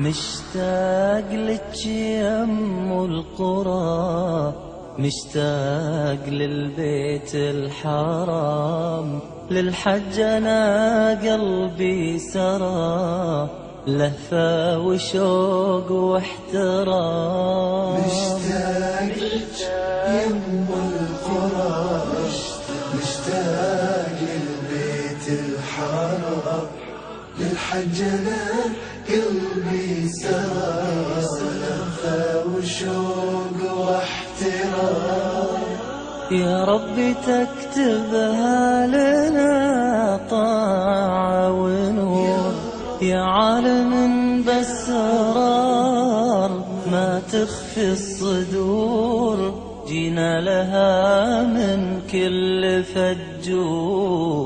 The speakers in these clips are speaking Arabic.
مشتاق لك يم القرى مشتاق للبيت الحرام. للحج أنا قلبي سرى لهفة وشوق واحترام. مشتاق لك يم القرى مشتاق للحج أنا قلبي سرى لهفة وشوق واحترام. يا رب تكتبها لنا طاعة ونور. يا عالم بسرار ما تخفي الصدور. جينا لها من كل فج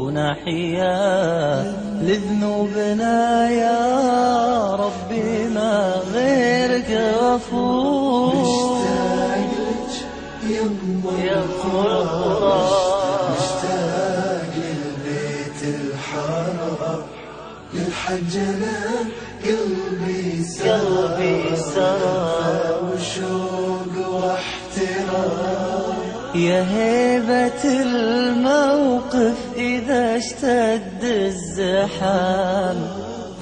وناحية لذنوبنا يا ربي ما غيرك غفور مشتاق لك يم القرى مشتاق للبيت الحرام للحج أنا قلبي قلبي سرى وشوق واحترام يا هيبة الموقف إذا اشتد الزحام.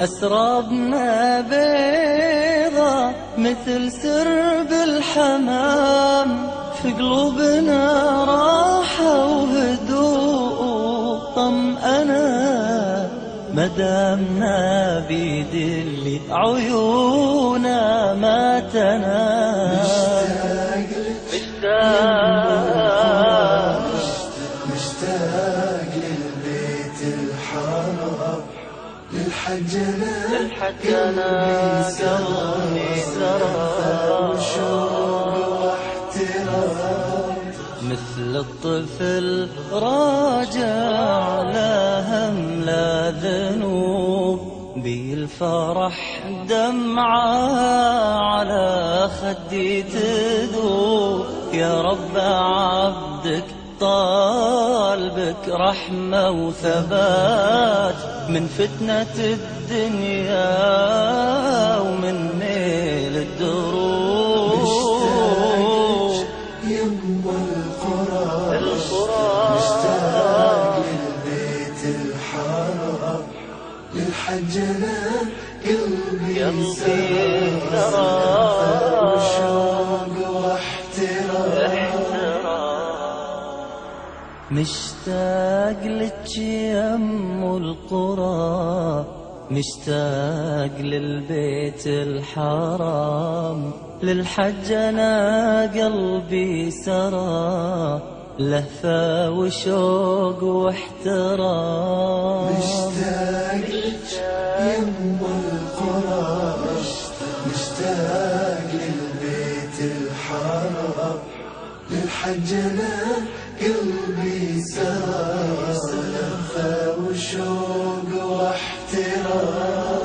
أسرابنا بيضة مثل سرب الحمام. في قلوبنا راحة وهدوء طمأنا مدامنا بيد اللي عيونا ما تنام. للحج أنا الحج أنا قلبي سرى وشوق واحترام مثل الطفل راجع لا هم لا ذنوب. بالفرح دمعة على خدي تذوب. يا رب عبدك طالبك رحمة وثبات من فتنة الدنيا ومن نيل الدروب يم القرى مشتاق للبيت الحرام للحج أنا قلبي قلبي سرى مشتاق لك يم القرى مشتاق للبيت الحرام. للحج أنا قلبي سرى لهفة وشوق واحترام. مشتاق لك يم القرى مشتاق للبيت الحرام. للحج أنا قلبي سرى لهفة وشوق واحترام.